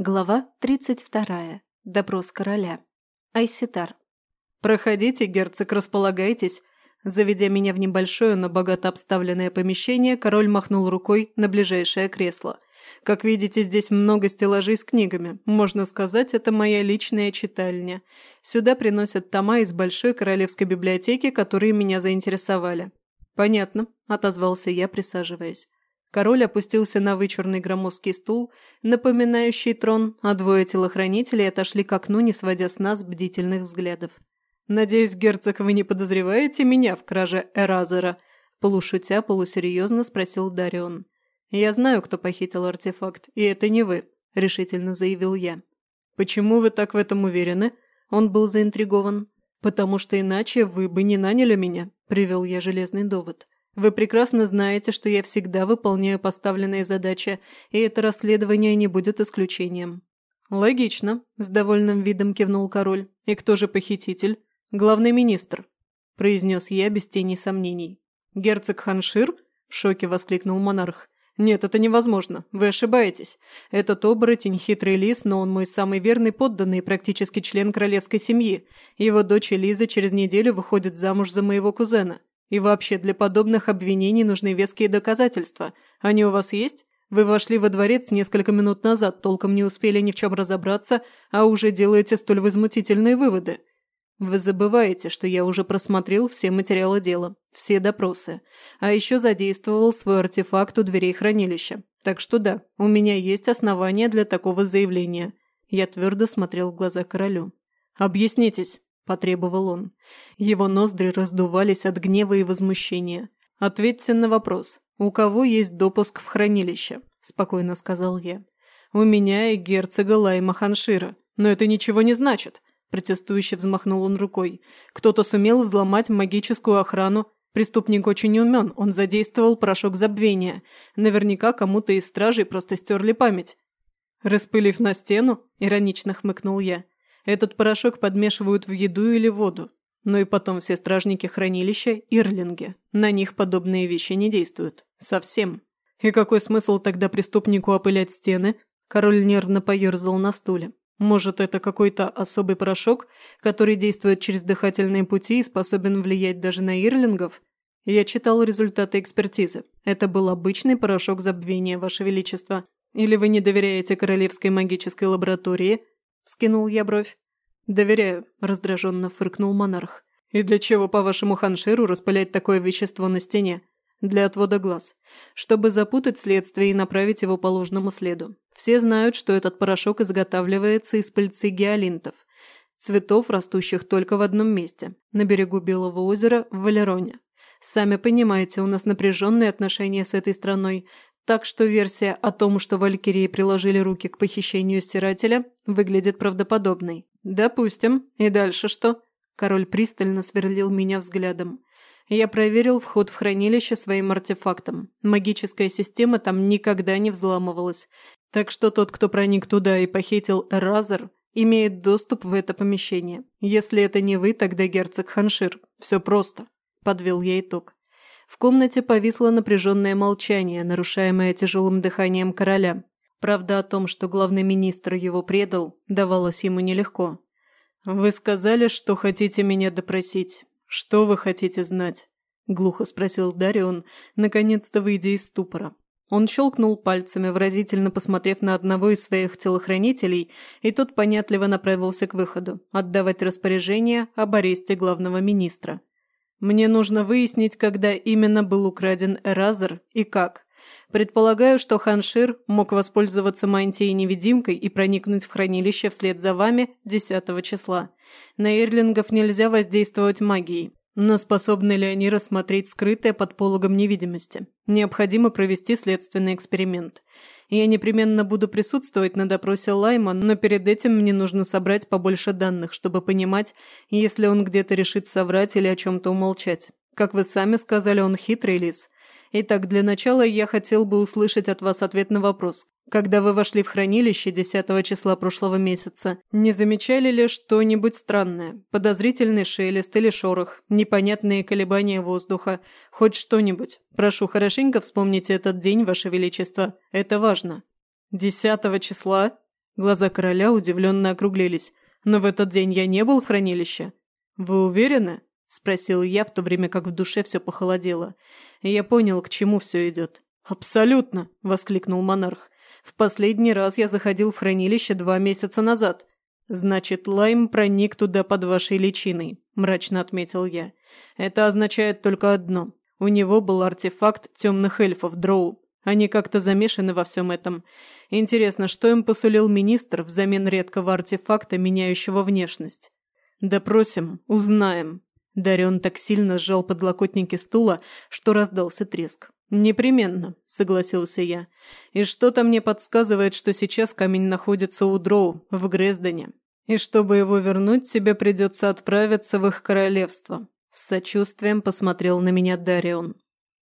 Глава 32. Допрос короля. Айситар. «Проходите, герцог, располагайтесь». Заведя меня в небольшое, но богато обставленное помещение, король махнул рукой на ближайшее кресло. Как видите, здесь много стеллажей с книгами. Можно сказать, это моя личная читальня. Сюда приносят тома из большой королевской библиотеки, которые меня заинтересовали. «Понятно», – отозвался я, присаживаясь. Король опустился на вычурный громоздкий стул, напоминающий трон, а двое телохранителей отошли к окну, не сводя с нас бдительных взглядов. «Надеюсь, герцог, вы не подозреваете меня в краже Эразера?» Полушутя, полусерьезно спросил Дарион. «Я знаю, кто похитил артефакт, и это не вы», – решительно заявил я. «Почему вы так в этом уверены?» Он был заинтригован. «Потому что иначе вы бы не наняли меня», – привел я железный довод. Вы прекрасно знаете, что я всегда выполняю поставленные задачи, и это расследование не будет исключением». «Логично», – с довольным видом кивнул король. «И кто же похититель?» «Главный министр», – произнес я без тени сомнений. «Герцог Ханшир?» – в шоке воскликнул монарх. «Нет, это невозможно. Вы ошибаетесь. Этот оборотень – хитрый лис, но он мой самый верный подданный и практически член королевской семьи. Его дочь Лиза через неделю выходит замуж за моего кузена. И вообще, для подобных обвинений нужны веские доказательства. Они у вас есть? Вы вошли во дворец несколько минут назад, толком не успели ни в чем разобраться, а уже делаете столь возмутительные выводы. Вы забываете, что я уже просмотрел все материалы дела, все допросы, а еще задействовал свой артефакт у дверей хранилища. Так что да, у меня есть основания для такого заявления. Я твердо смотрел в глаза королю. «Объяснитесь», потребовал он. Его ноздри раздувались от гнева и возмущения. «Ответьте на вопрос. У кого есть допуск в хранилище?» – спокойно сказал я. «У меня и герцога Лайма Ханшира. Но это ничего не значит», – протестующе взмахнул он рукой. «Кто-то сумел взломать магическую охрану. Преступник очень умен, он задействовал порошок забвения. Наверняка кому-то из стражей просто стерли память». «Распылив на стену?» – иронично хмыкнул я. Этот порошок подмешивают в еду или воду. Ну и потом все стражники хранилища – ирлинги. На них подобные вещи не действуют. Совсем. И какой смысл тогда преступнику опылять стены? Король нервно поерзал на стуле. Может, это какой-то особый порошок, который действует через дыхательные пути и способен влиять даже на ирлингов? Я читал результаты экспертизы. Это был обычный порошок забвения, Ваше Величество. Или вы не доверяете Королевской магической лаборатории, Скинул я бровь. «Доверяю», – раздраженно фыркнул монарх. «И для чего, по-вашему, ханширу распылять такое вещество на стене? Для отвода глаз. Чтобы запутать следствие и направить его по ложному следу. Все знают, что этот порошок изготавливается из пыльцы геолинтов. Цветов, растущих только в одном месте – на берегу Белого озера в Валероне. Сами понимаете, у нас напряженные отношения с этой страной, так что версия о том, что валькирии приложили руки к похищению стирателя, выглядит правдоподобной. Допустим. И дальше что? Король пристально сверлил меня взглядом. Я проверил вход в хранилище своим артефактом. Магическая система там никогда не взламывалась. Так что тот, кто проник туда и похитил Эразер, имеет доступ в это помещение. Если это не вы, тогда герцог Ханшир. Все просто. Подвел я итог. В комнате повисло напряженное молчание, нарушаемое тяжелым дыханием короля. Правда о том, что главный министр его предал, давалось ему нелегко. «Вы сказали, что хотите меня допросить. Что вы хотите знать?» – глухо спросил Дарион, наконец-то выйдя из ступора. Он щелкнул пальцами, выразительно посмотрев на одного из своих телохранителей, и тот понятливо направился к выходу, отдавать распоряжение об аресте главного министра. Мне нужно выяснить, когда именно был украден Эразер и как. Предполагаю, что Ханшир мог воспользоваться мантией-невидимкой и проникнуть в хранилище вслед за вами 10 числа. На Ирлингов нельзя воздействовать магией, но способны ли они рассмотреть скрытое под пологом невидимости? Необходимо провести следственный эксперимент. Я непременно буду присутствовать на допросе Лайма, но перед этим мне нужно собрать побольше данных, чтобы понимать, если он где-то решит соврать или о чем-то умолчать. Как вы сами сказали, он хитрый лис. Итак, для начала я хотел бы услышать от вас ответ на вопрос. Когда вы вошли в хранилище 10 числа прошлого месяца, не замечали ли что-нибудь странное? Подозрительный шелест или шорох, непонятные колебания воздуха, хоть что-нибудь? Прошу, хорошенько вспомните этот день, Ваше Величество. Это важно. 10 числа? Глаза короля удивленно округлились. «Но в этот день я не был в хранилище». «Вы уверены?» – спросил я, в то время как в душе все похолодело. И я понял, к чему все идет. «Абсолютно!» – воскликнул монарх. «В последний раз я заходил в хранилище два месяца назад. Значит, Лайм проник туда под вашей личиной», – мрачно отметил я. «Это означает только одно. У него был артефакт темных эльфов Дроу. Они как-то замешаны во всем этом. Интересно, что им посулил министр взамен редкого артефакта, меняющего внешность? Допросим, узнаем. Дарен так сильно сжал подлокотники стула, что раздался треск. «Непременно», — согласился я. «И что-то мне подсказывает, что сейчас камень находится у Дроу, в Грездене. И чтобы его вернуть, тебе придется отправиться в их королевство». С сочувствием посмотрел на меня Дарион.